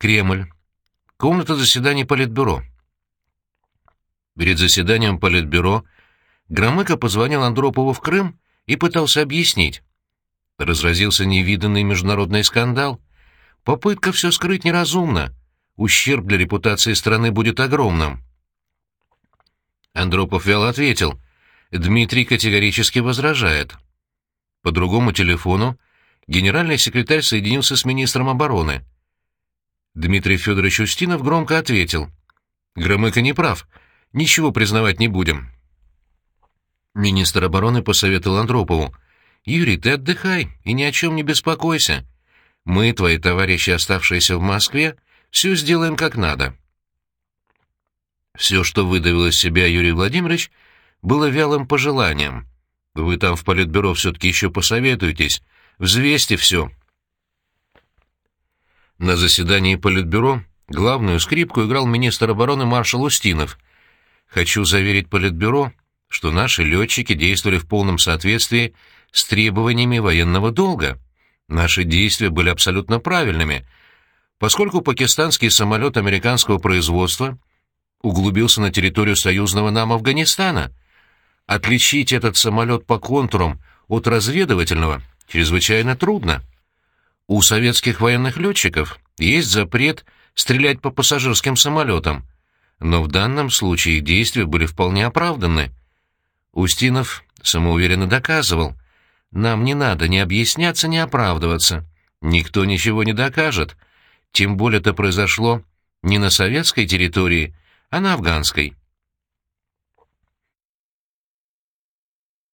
Кремль. Комната заседаний Политбюро. Перед заседанием Политбюро Громыко позвонил Андропову в Крым и пытался объяснить. Разразился невиданный международный скандал. Попытка все скрыть неразумна. Ущерб для репутации страны будет огромным. Андропов вяло ответил. Дмитрий категорически возражает. По другому телефону генеральный секретарь соединился с министром обороны. Дмитрий Федорович Устинов громко ответил. «Громыко не прав. Ничего признавать не будем. Министр обороны посоветовал Андропову. «Юрий, ты отдыхай и ни о чем не беспокойся. Мы, твои товарищи, оставшиеся в Москве, все сделаем как надо». Все, что выдавил из себя Юрий Владимирович, было вялым пожеланием. Вы там в политбюро все-таки еще посоветуетесь, взвесьте все. На заседании политбюро главную скрипку играл министр обороны маршал Устинов. «Хочу заверить политбюро, что наши летчики действовали в полном соответствии с требованиями военного долга. Наши действия были абсолютно правильными, поскольку пакистанский самолет американского производства углубился на территорию союзного нам Афганистана. Отличить этот самолет по контурам от разведывательного чрезвычайно трудно. У советских военных летчиков есть запрет стрелять по пассажирским самолетам, но в данном случае их действия были вполне оправданы. Устинов самоуверенно доказывал. Нам не надо ни объясняться, ни оправдываться. Никто ничего не докажет. Тем более это произошло не на советской территории, а на афганской.